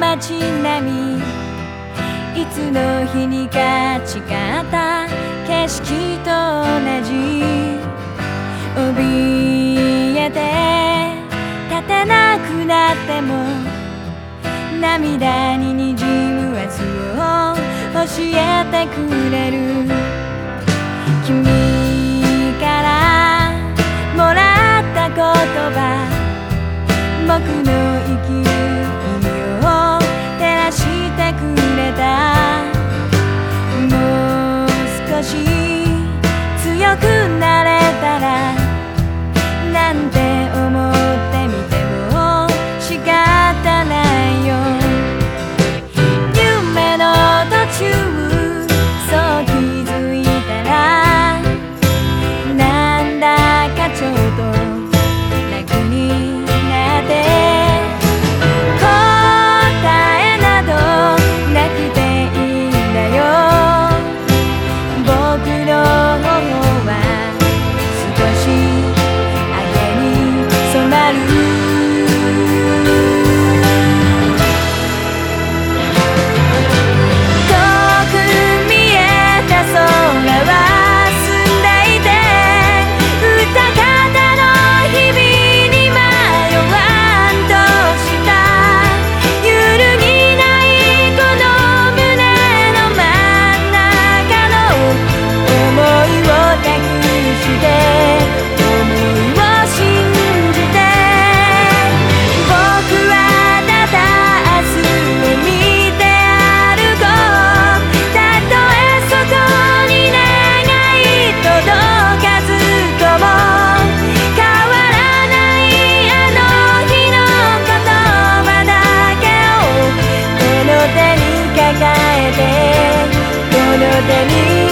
مچھی نام کا چی کا جی ابھی نا خاتے م نامی رانی نی ج 手に